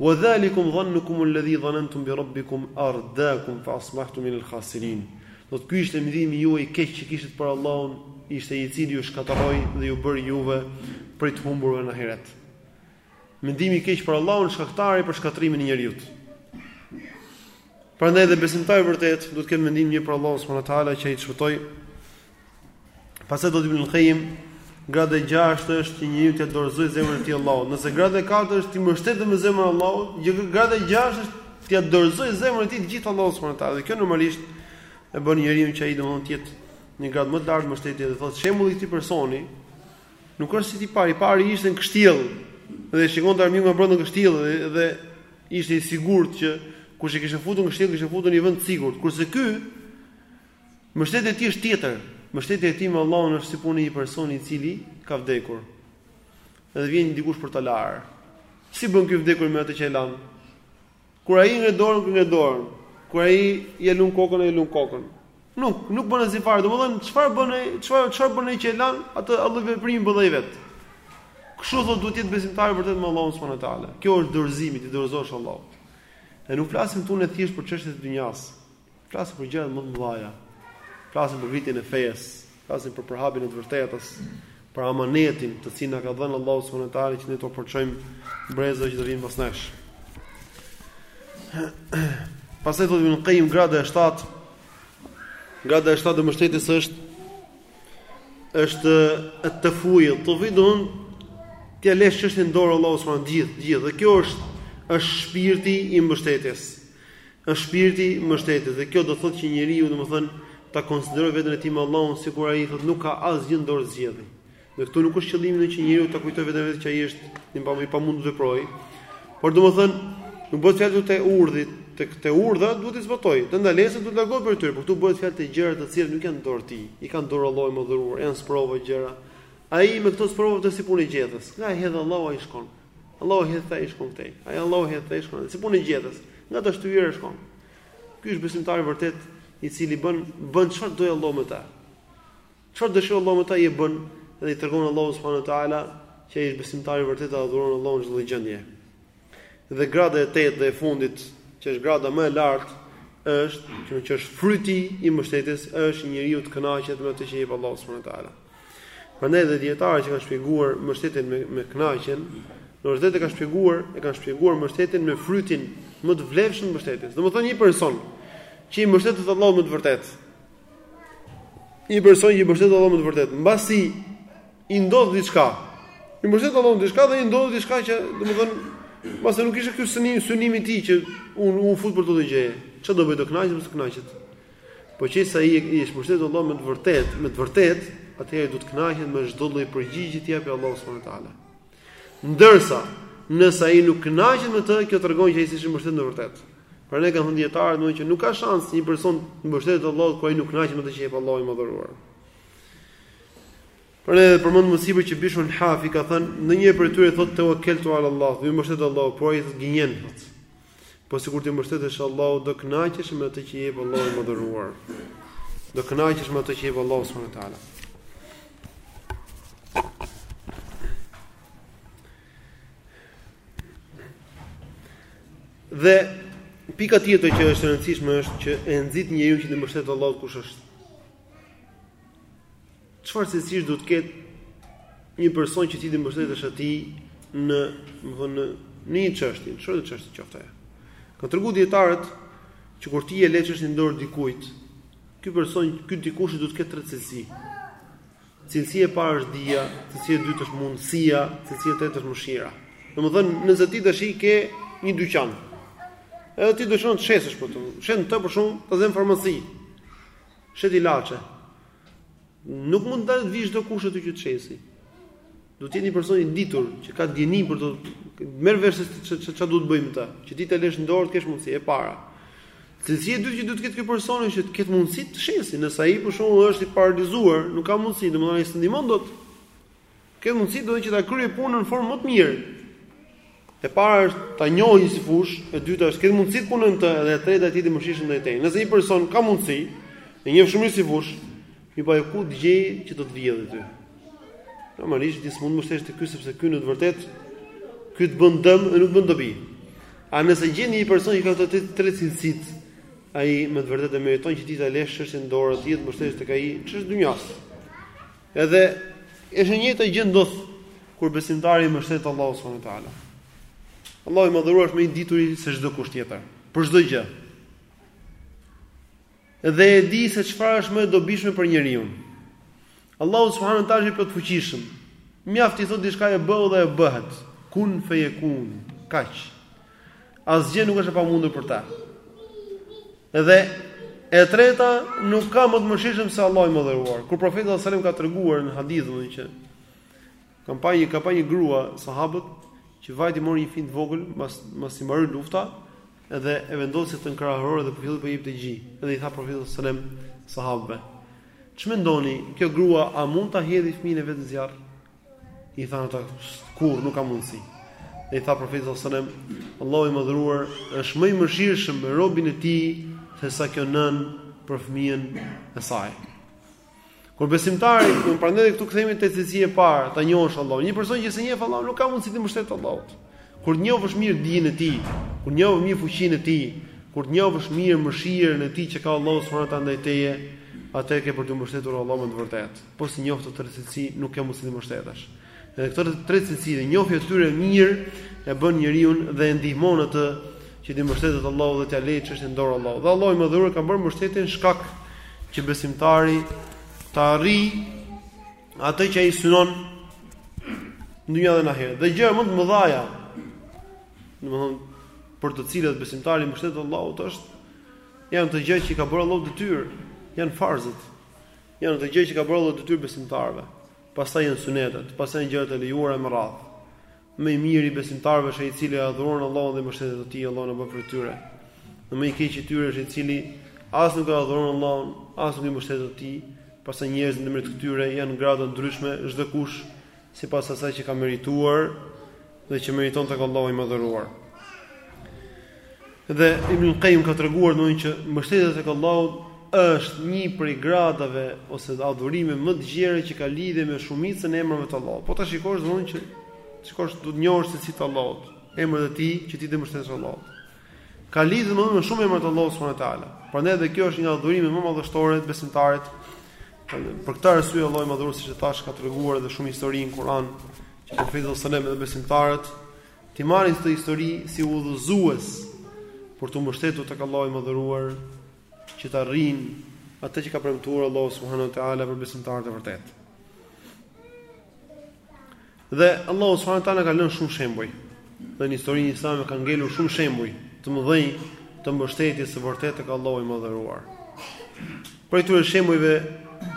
Wa dhalikum dhannukum alladhi dhanantum bi rabbikum ardaakum fa asbahtum min al-khasirin. Thotë ky ishte mendimi juaj i keq që kishit për Allahun, ishte i cili ju shkatërroi dhe ju bëri juve prej të humburve në ahiret. Mendimi i keq për Allahun shkaktar për shkatërrimin e njeriut. Prandaj dhe besimtari i vërtetë duhet të ketë mendim të mirë për Allahun subhanahu wa taala që ai të shpëtojë. Pastaj thotë Ibnul Kajim grada 6 është që njeriu t'ia dorëzojë zemrën e tij Allahut. Nëse grada 4 është t'i mbështetet me zemrën Allahut, kjo grada 6 është t'ia dorëzojë zemrën e tij të gjithë Allahut subhanahu wa taala. Dhe kjo normalisht e bën njeriun që ai domethënë të jetë në gradë më të lartë mbështetje dhe thotë shembulli i këtij personi Nuk është si te i pari, i pari ishte në kështjellë dhe shikonte armikun nga brenda kështjellës dhe, dhe ishte i sigurt që kush e kishte futur në kështjellë e kishte futur në një vend të sigurt. Kurse ky mbështetja e tij është tjetër. Mbështetja e tij me Allahun është si puna e një personi i cili ka vdekur. Edhe vjen dikush për ta larë. Si bën ky i vdekuri me atë që e lan? Kur ai ngre dorën, ngre dorën. Kur ai ia luan kokën, ai luan kokën. Nuk, nuk bën asgjë fare. Domethënë, çfarë bën ai? Çfarë çfarë bën ai që e lan atë lloj veprimi bën ai vetë. Kështu thotë duhet të jetë besimtari i vërtetë me Allahun subhanahu wa taala. Kjo është dorëzimi, t'i dorëzohesh Allahut. Ne nuk flasim këtu ne thjesht për çështje të dynjas. Flasim për gjëra më të mëdha. Flasim për ngritjen e fesë, flasim për përhapjen e të vërtetës, për amanetin të cilin na ka dhënë Allahu subhanahu wa taala që ne t'ua përçojmë brezave që do vijnë pas nesh. Pastaj thotë Ibnul Kajim grada e 7. Grada e 7 e mbështetjes është është et-tefuid, që i thonë t'ia lësh çështjen në dorë Allahut subhanahu wa taala gjithë, gjithë. Dhe kjo është është shpirti i mbështetjes. Është shpirti i mbështetjes dhe kjo do të thotë që njeriu, domethënë, ta konsiderojë veten e tij me Allahun sikur ai thotë nuk ka asgjë në dorë, zgjedhje. Dhe këtu nuk është qëllimi në që njeriu ta kujtojë veten e vet që ai është i pamundur i pamundur të veprojë. Por domethënë, nuk bëhet fjalë te urdhrat, te këto urdhra duhet t'i zbatojë. Te ndalesat duhet të largohet prej tyre, por këtu bëhet fjalë te gjërat të cilat nuk janë në dorë të tij, i ka në dorë Allahu më dhuruar, janë sprova gjëra. Ai me këto sprova të jetë si puna e gjethes. Nga e hedh Allahu ai shkon. Allahu e hedh ai shkon këtej. Ai Allahu e hedh ai shkon. Si puna e gjethes. Nga ta shtyjë era shkon. Ky është besimtari i vërtetë i cili bën bën çfarë do Allahu me ta. Çfarë dëshiron Allahu me ta i bën dhe i tregon Allahut subhanahu wa taala që ai është besimtar i vërtetë dhe adhuron Allahun në çdo gjendje. Dhe grada e tetë dhe e fundit, që është grada më e lartë, është që është fryti i mbështetjes, është njeriu të kënaqet me atë që i jep Allahu subhanahu wa taala. Prandaj dhe dijetarët që kanë shpjeguar mbështetjen me me kënaqjen, në vërtetë e kanë shpjeguar, e kanë shpjeguar mbështetjen me frytin më të vlefshëm të mbështetjes. Domethënë një person që i mbështetet Allahut me të vërtetë. Një person që i mbështetet Allahut me të vërtetë, mbasi i ndodh diçka. I mbështetet Allahut diçka dhe i ndodh diçka që domethënë mbasi nuk ishte ky synim, synimi i tij që un un fut për këtë gjë. Ça do bëjë, do kënaqet apo s'do kënaqet? Po qe se ai i është mbështetur Allahut me të vërtetë, me të vërtetë, atëherë do të kënaqet me çdo lloj përgjigje t'i japë Allahu subhanahu wa taala. Ndërsa, nëse ai nuk kënaqet me të, kjo tregon që ai s'është mbështetur në të vërtetë. Prandaj kanë thënë dijetarët domethënë që nuk ka shans një person t'i mbështetet Allahut kur ai nuk kënaqet me atë që i jep Allahu i madhëruar. Por ne përmendëm më sipër që Bishr Hafi ka thënë, ndonjëri prej tyre thotë tawakkaltu ala Allah, iu mbështeta Allahut, por ai thotë gënjen thotë. Po sikur t'i mbështetesh Allahut do kënaqesh me atë që jep Allahu i madhëruar. Do kënaqesh me atë që jep Allahu subhanahu wa taala. Dhe pika tjetër që është e rëndësishme është që e nxit njeriun që t'i mbështetet Allahut kush është. Çfarë cilësish duhet të ketë një person që ti t'i mbështetesh atij në, domethënë, në, në një çështje, në çfarë çështje qoftë ajo. Kanë treguar dijetarët që kur ti e le çështjen në dorë dikujt, ky person, ky dikush duhet të ketë tre cilësi. Cilësia e parë është dija, cilësia e dytë është mundësia, cilësia e tretë është mëshira. Domethënë, nëse ti tashi ke një dyqan, edhe ti dëshiron të shesësh për të. Shet për shembull, të themi farmaci. Shet ilaçe. Nuk mund të vijë çdokush aty që të shesi. Duhet të jetë një person i ditur që ka dijeni për të marrë vesh se çfarë duhet të bëjë me ta, që ti t'ia lësh në dorë të kesh mundësi e para. Cilësia e dytë që duhet të ketë ky person është që të ketë mundësi të shesi, nëse ai për shembull është i paralizuar, nuk ka mundësi, domethënë ai s'ndihmon dot. Ketë mundësi domethënë që ta kryejë punën në formë më të mirë. E para është ta njohë si fushë, e dyta është të ketë mundësi të punojë në të, dhe e treta të jetë i mëshirshëm ndaj teje. Nëse një person ka mundësi, e njeh shumë si fushë, mirëpo ky do gjejë që të të vjedhë aty. Normalisht ti s'mund të mbështetesh te ky sepse ky në të vërtetë ky të bën dëm dhe nuk bën dobi. A nëse gjen një person që ka të tre cilësitë, ai me të vërtetë meriton që ti t'ia lësh çështjen në dorë, ti të mbështetesh tek ai në çështje të dynjasë. Edhe është e njëjta gjë ndodh kur besimtari i mbështetet Allahut subhanahu wa taala. Allahu i madhëruar është më i dituri se çdokush tjetër për çdo gjë. Dhe e di se çfarë është më e dobishme për njeriun. Allahu subhanahu wa taala është i plotfuqishëm. Mjaft i thotë diçkaje bëhu dhe ajo bëhet. Kun fe yekun. Kaq. Asgjë nuk është e pamundur për ta. Dhe e treta, nuk ka më të mëshirshëm se Allahu i madhëruar. Kur profeti sallallahu alajhi wasallam ka treguar në hadithin që kam pa një ka pa një grua sahabët që vajti mori një fëmijë t'vogël mbas mbas i mbaroi lufta dhe e vendosi te kraharori dhe filloi po i jepte gji. Dhe i tha profeti sallallahu alajhi wasallam sahabëve: "Ç'mendoni, kjo grua a mund ta hedhë fëmijën e vet në zjarr?" I thanë ata, kurrë, nuk ka mundësi. Dhe i tha profeti sallallahu alajhi wasallam, Allahu i madhëruar është më i mëshirshëm me robin e tij se sa kjo nënë për fëmijën e saj. Kur besimtari, kur prandaj këtu kthehemi te cilësia e parë, ta njohësh Allahun. Një person që s'e njeh Allahun nuk ka mundësi t'i mbështetet Allahut. Kur të njohësh mirë dijen e tij, kur njohësh mirë fuqinë e tij, kur të njohësh mirë mëshirën e tij që ka Allahu subhanahu wa taala ndaj teje, atëherë ke për t'iu mbështetur Allahut me të vërtetë. po s'i njeh këto tre cilësi nuk ke mundësi të mbështetesh. Dhe këto tre cilësi dhe njohja e tyre mirë e bën njeriun dhe e ndihmon atë që t'i mbështetet Allahut dhe t'ia lejë çështjen në dorë Allahut. Dhe Allahu i madhëruar e ka bërë mbështetjen shkak që besimtari të arrijë atë që ai synon në dynja dhe në ahiret. Dhe gjërat më të mëdha, domethënë për të cilat besimtari i mbështetet Allahut është janë ato gjëra që i ka bërë Allahu detyrë, janë farzët. Janë ato gjëra që ka bërë Allahu detyrë besimtarëve. Pastaj janë sunetet, pastaj janë gjërat e lejuara me radhë. Më i miri i besimtarëve është ai i cili e adhuron Allahun dhe mbështetet te Tij, Allahu na bëftë prej tyre. Dhe më i keq i tyre është ai i cili as nuk e adhuron Allahun, as nuk i mbështetet te Tij. Pastaj njerëzit në mes të këtyre janë grada të ndryshme, çdokush sipas asaj që ka merituar dhe që meriton tek Allahu i madhëruar. Dhe Ibn Qayyim ka treguar domethënë që mbështetja tek Allahu është një prej gradave ose adhurimeve më të gjera që ka lidhje me shumicën e emrave të Allahut. Po ta shikosh domethënë që shikosh do të njohësh cilësitë e Allahut, emrat e tij që ti t'i mbështetesh Allahut. Ka lidhje me shumë emrat e Allahut subhanahu wa taala. Prandaj edhe kjo është nga adhurimet më madhështore të besimtarit. Për këtë arsye Allahu i madhëruar siç e thashë ka treguar edhe shumë histori në Kur'an që profeti sallallahu alajhi wasallam dhe besimtarët t'i marrin këto histori si udhëzues për t'u mbështetur tek Allahu i madhëruar që të arrijnë atë që ka premtuar Allahu subhanahu wa taala për besimtarët e vërtetë. Dhe Allahu subhanahu wa taala ka lënë shumë shembuj. Dhe në historinë islame ka ngelur shumë shembuj të mëdhenj të mbështetjes së vërtetë tek Allahu i madhëruar. Prej këtyre shembujve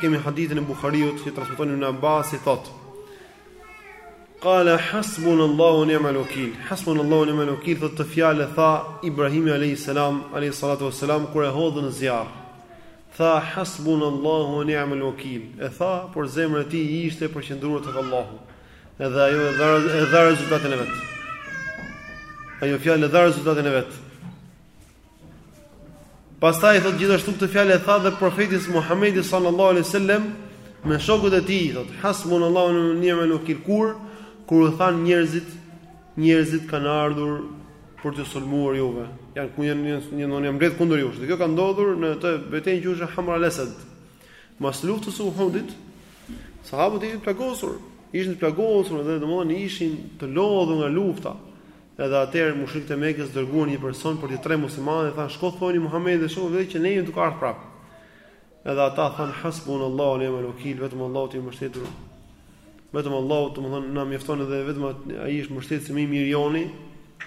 kemi hadithin e Buhariut që transmeton Ibn Abbasi thotë: Qala hasbunallahu wa ni'mal wakeel. Hasbunallahu wa ni'mal wakeel thotë këtë fjalë e tha Ibrahimi alayhis salam, alayhis salatu wassalam kur e hodhën në zjarr. Tha, Hasbunallahu wa ni'mal wakeel. E tha, por zemra e tij ishte e përqendruar tek Allahu. Edhe ajo e dha e dha rezultatin e vet. Ajo fjalë e dha rezultatin e vet. Pastaj thot gjithashtu këtë fjalë e tha dhe profeti Muhamedi sallallahu alaihi wasallam me shokët e tij, thot hasbunallahu wa ni'mal wakeel kur kur u than njerëzit, njerëzit kanë ardhur për t'ju sulmuar juve. Janë ku janë një një janë mbledh kundër jush. Dhe kjo ka ndodhur në atë betejën që është Hamra al-Asad. Mas luftës së Uhudit, sahabët ishin plagosur, ishin të plagosur dhe domethënë ishin të lodhur nga lufta. Edhe atëherë mushrikët e Mekës dërguan një person për t'i tremb muslimanët, thanë shko thoni Muhamedit dhe shokëve të vet që ne jemi duke ardhur prapë. Edhe ata thanë hasbunallahu wa ni'mal wakeel, vetëm Allahut të mbështetur. Vetëm Allahu, domethënë na mjafton edhe vetëm ai është mbështetësi më i mirë joni,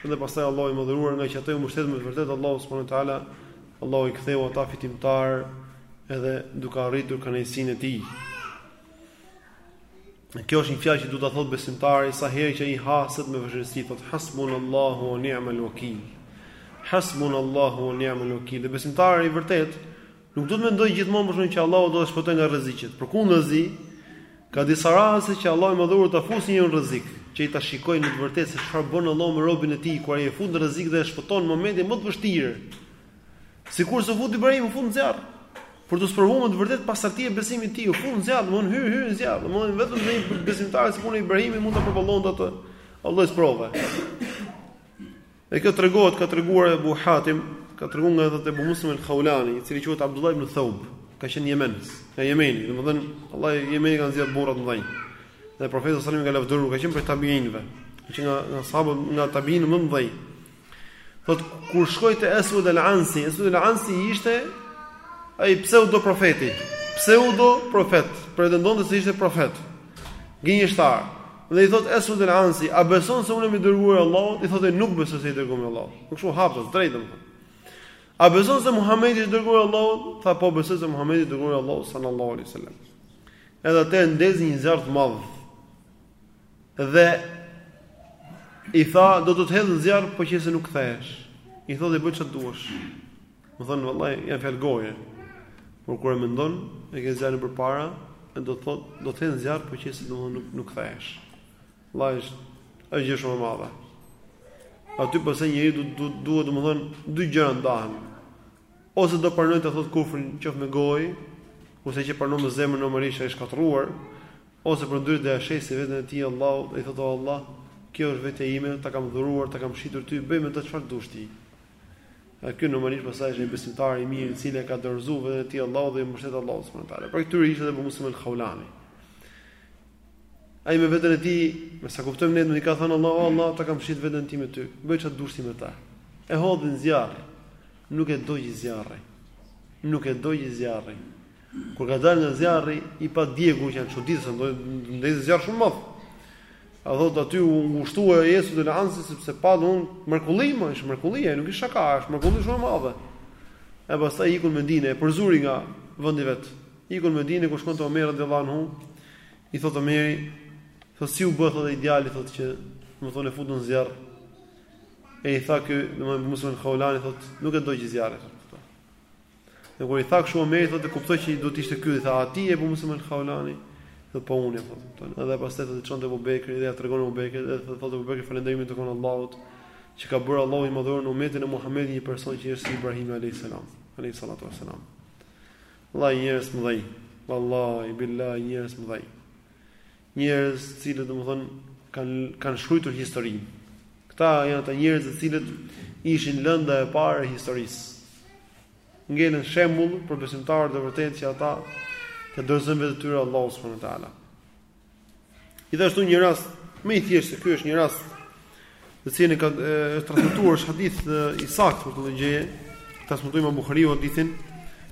dhe pastaj Allahu i madhëruar ngaqë ata u mbështetën me vërtet Allahut subhanahu wa taala, Allahu i ktheu ata fitimtar edhe duke arritur kënaqësinë e tij. Kjo është një fjalë që duhet ta thotë besimtari sa herë që ai haset me vështirësi, thotë hasbunallahu wa ni'mal wakeel. Hasbunallahu wa ni'mal wakeel. Dhe besimtari i vërtet Nuk duhet të mendojë gjithmonë për shkak që Allahu do të shpëtoj nga rreziqet. Përkundazi, ka disa raste që Allahu i madhëruar ta fusë në rrezik, që ai ta shikojë në të vërtetë se çfarë bën Allahu me robin e tij kur ai e fut në rrezik dhe e shpëton në momentin më të vështirë. Sikurse u fut Ibrahimi, u fut në zjarr. Për t'u sprovuar me të vërtet pastërtia e besimit të tij, u fut në zjarr, mund hy hy në zjarr, domethënë vetëm një besimtar si puna e Ibrahimit mund ta përballonte atë. Allahu sprovoi. Dhe kjo tregohet ka treguar Abu Hatim, ka treguar nga Abu Muslim al-Khawlani, i cili quhet Abdullah ibn Thawb, ka qenë jemenas, nga Yemeni, domethënë vallahi Yemeni ka nxjerr burra të mëdhenj. Dhe profeti sallallahu alajhi wasallam ka lavdëruar, ka qenë prej tabiinëve, ka qenë nga nga sahabët nga tabiinë më të mëdhenj. Thot kur shkoi te Aswad al-Ansi, Aswad al-Ansi ishte ai pseudo profeti, pseudo profet, pretendonte se ishte profet. Gënjeshtar. Dhe i thotë Esud el Ansi, a beson se unë jam i dërguar i Allahut? I thotë nuk besoj se je i dërguar i Allahut. Po kështu haptas, drejt domethënë. A beson se Muhamedi është i dërguar i Allahut? Tha po besoj se Muhamedi është i dërguar i Allahut sallallahu alaihi wasallam. Edhe atëherë ndezi një zjarr të madh. Dhe i tha do të të hedh në zjarr po qe se nuk kthehesh. I thotë bëj çfarë të duash. Domethënë, vallahi, janë fjalë goje. Por kur e mendon, e ke zjarrin përpara, e të thot, do të të hedh në zjarr, po qe se domethënë nuk nuk kthehesh. Vallahi është është gjë shumë e madhe. Aty pse njeriu duhet du, du, duhet domethënë dy gjëra ndahen. Ose do pranojë të thot kufrin qoftë me gojë, ose qe e pranon me zemrën normalisht ai është shkatërruar, ose përndryshe do ia shesë veten e tij Allahut, i thotë Allah, kjo është vetja ime, ta kam dhuruar, ta kam shitur ty, bëj me të çfarë të dush ti. Dhe ky normalisht pasaj është një besimtar i mirë i cili e ka dorëzuar veten e tij Allahut dhe i mbështetet Allahut subhanahu wa taala. Prej këtyre ishte Ebu Muslim al-Khaulani. Ai me veten e tij, me sa kuptojmë ne, i ka thënë Allahut, o Allah, ta kam shit veten time ty. Bëj ça të dush ti me ta. E hodhën në zjarr. Nuk e dogji zjarri. Nuk e dogji zjarri. Kur ka dalë nga zjarri i pa djegur që janë çuditë se domethënë zjarr shumë madh. Ah thotë aty u ngushtua el-Esued el-Ansi sepse pa domethënë mrekullinë, ishte mrekulli, nuk ishte shaka, ishte mrekulli shumë e madhe. E pastaj ikën në Medine, e përzuri nga vendi i vet. Ikën në Medine, ku shkon te Omeri radijallahu anhu, i thotë Omeri, thotë si u bë thotë ai djali, thotë që më thonë e futën në zjarr. E i tha ky, Ebu Muslim Khaulani, thotë nuk e dogji zjarri, thotë. Dhe kur i tha kështu Omeri thotë e kuptoi që do të ishte ky, tha a ti je Ebu Muslim al-Khaulani, thotë po unë po. Thotë edhe pastaj e çon te Abu Bekri dhe ja tregon Abu Bekrit dhe thotë thotë Abu Bekri falënderimi i takon Allahut që ka bërë Allahu i madhëruar në umetin e Muhamedit një person që është si Ibrahim alayhis salam, alayhis salatu wassalam. Wallahi njerëz të mëdhenj. Wallahi billahi njerëz të mëdhenj. njerëz të cilët domethënë kanë kanë shkruar historinë. Këta janë ata njerëz të cilët ishin lënda e parë e historisë. Ngelen shembull për besimtarët e vërtetë që ata të dorëzojnë veten e tyre Allahut subhanahu wa taala. Gjithashtu një rast më i thjeshtë se ky është një rast të cilin e ka transmetuar është hadith i saktë për këtë gjë. Transmeton Imam Buhariu hadithin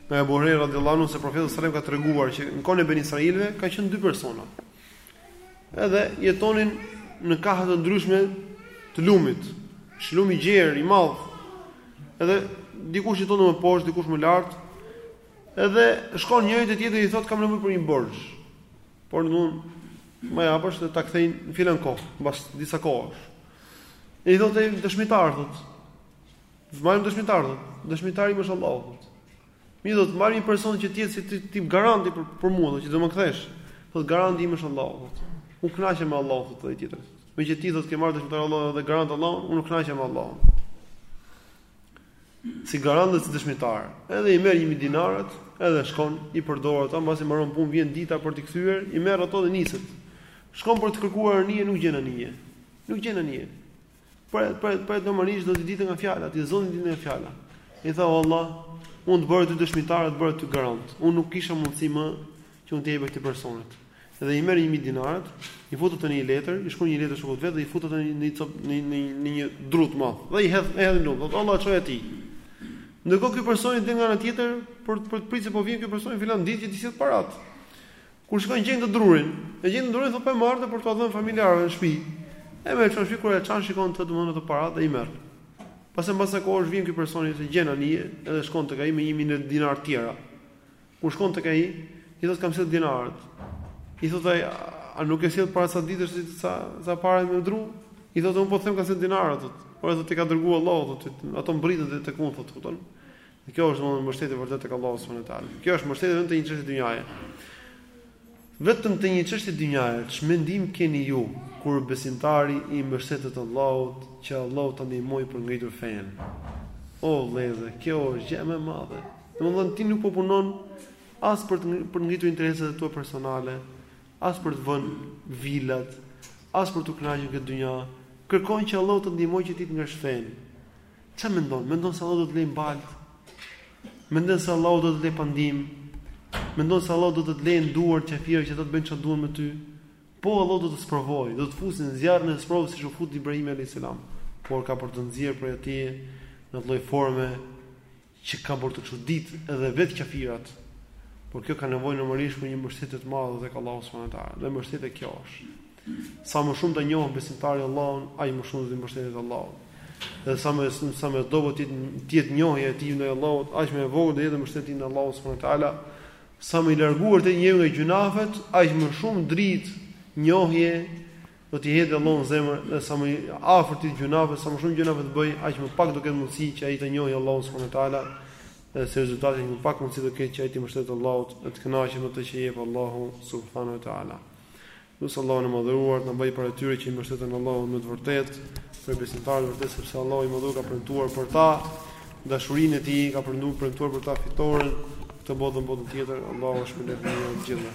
nga Abu Huraira radhiyallahu anhu se profeti sallallahu alajhi wasallam ka treguar që në kohën e Beni Israilëve kanë qenë dy persona. Edhe jetonin në kahe të ndryshme të lumit. Është lumi i gjerë, i madh. Edhe dikush jeton më poshtë, dikush më lart. Edhe shkon njëri te tjetri i thotë kam nevojë për një borxh. Por do ma më japësh dhe ta kthej në filan kohë, mbas disa kohësh. E i thotë ai dëshmitar thotë. Vëmë dëshmitar thotë, dëshmitari im është Allahu. Mirë, do të marrim një person që të jetë si tip garanti për për mua, që do m'i kthesh. Thotë garanti im është Allahu. U kënaqa me Allahun thotë ai tjetri. Meqë ti thotë ke marrë dëshmitar Allahun dhe garant Allahun, unë u kënaqa me Allahun si garant dhe si dëshmitar. Edhe i merr 1000 dinarët, edhe shkon, i përdor ato, mbasi mbaron punë, vjen dita për t'i kthyer, i merr ato dhe niset. Shkon për të kërkuar anije, nuk gjen anije. Nuk gjen anije. Pra, pra, pra normalisht do të dilte nga fjala, e zëmë dilte nga fjala. I tha, "O Allah, unë të bëra ty dëshmitar, të bëra ty garant. Unë nuk kisha mundësi më që unë t'ia jap këtij personit. Dhe i merr 1000 dinarët, i fut në një letër, i shkruan një letër shokut vet dhe i futet në një në cop në një në një dru dmth. Dhe i hedh edhe në lum, thotë Allah çoja atij. Ndërkohë ky personi del nga ana tjetër për për të pritur se po vjen ky person filan ditë që t'i sjellë parat. Kur shkon gjen atë drurin, e gjen atë drurin thotë po e marr për t'ua dhënë familjarëve në shtëpi. E merr çon shtëpi kur e çan shikon domethënë ato parat dhe i merr. Pastaj mbas sa kohësh vjen ky personi gjen anije edhe shkon tek ai me 1000 dinar të tjera. Kur shkon tek ai, i thotë kam sjell dinarët. I thotë ai, a nuk i solle para sa ditësh si sa sa para me dru? I thotë un po them kam sjell dinarët. Po ato t'i ka dërguar Allahu, thotë, ato mbërritën tek un thotë, kupton? Dhe kjo është domethënë mbështetje vërtet tek Allahu subhanahu wa taala. Kjo është mbështetje vetëm te një çështje dynjaje. Vetëm te një çështje dynjaje ç'mendim keni ju kur besimtari i mbështetet Allahut që Allahu ta ndihmojë për ngritur fenë? O vëllezër, kjo është gjëja më e madhe. Domethënë ti nuk po punon as për të për të ngritur interesat e tua personale, as për të vënë vilat, as për të kënaqur në këtë dynja, kërkon që Allahu të të ndihmojë që ti të ngresh fenë. Ça mendon? Mendon se Allahu do të lejë në baltë? Mendon se Allahu do të lejë pa ndihmë? Mendon se Allahu do të të lejë në duar qafirash që të të bëjnë ça duan me ty? Po Allahu do të sprovojë, do të fusi në zjarrin e sprovës siç u fut Ibrahimi alejhi selam Por ka për të nxjerrë prej atij në atë lloj forme që ka për t'i çuditë edhe vetë qafirat, por kjo ka nevojë normalisht për një mbështetje të madhe tek Allahu subhanahu wa taala. Dhe mbështetja kjo është. Sa më shumë ta njohi besimtari Allahun, aq më shumë do t'i mbështetet Allahut. Dhe sa më sa më e dobët të jetë njohja e tij ndaj Allahut, aq më e vogël do jetë mbështetja në Allahu subhanahu wa taala. Sa më i larguar të jetë njeriu nga gjynahet, aq më shumë drit njohje Do t'i hedhë Allahu në zemër dhe sa më afër të jetë gjynaheve, sa më shumë gjynahe të bëjë, aq më pak do ketë mundësi që ai të njohë Allahun subhanuhu teala, dhe si rezultat më pak mundësi do ketë që ai t'i mbështetet Allahut dhe të kënaqet me atë që i jep Allahu subhanuhu teala. Lus Allahun e madhëruar të na bëjë prej atyre që i mbështeten Allahut me të vërtetë, prej besimtarëve të vërtetë sepse Allahu i madhëruar ka premtuar për ta dashurinë e tij, ka premtuar për ta fitoren në këtë botë e në botën tjetër, Allahu ju shpërbleftë të gjithëve.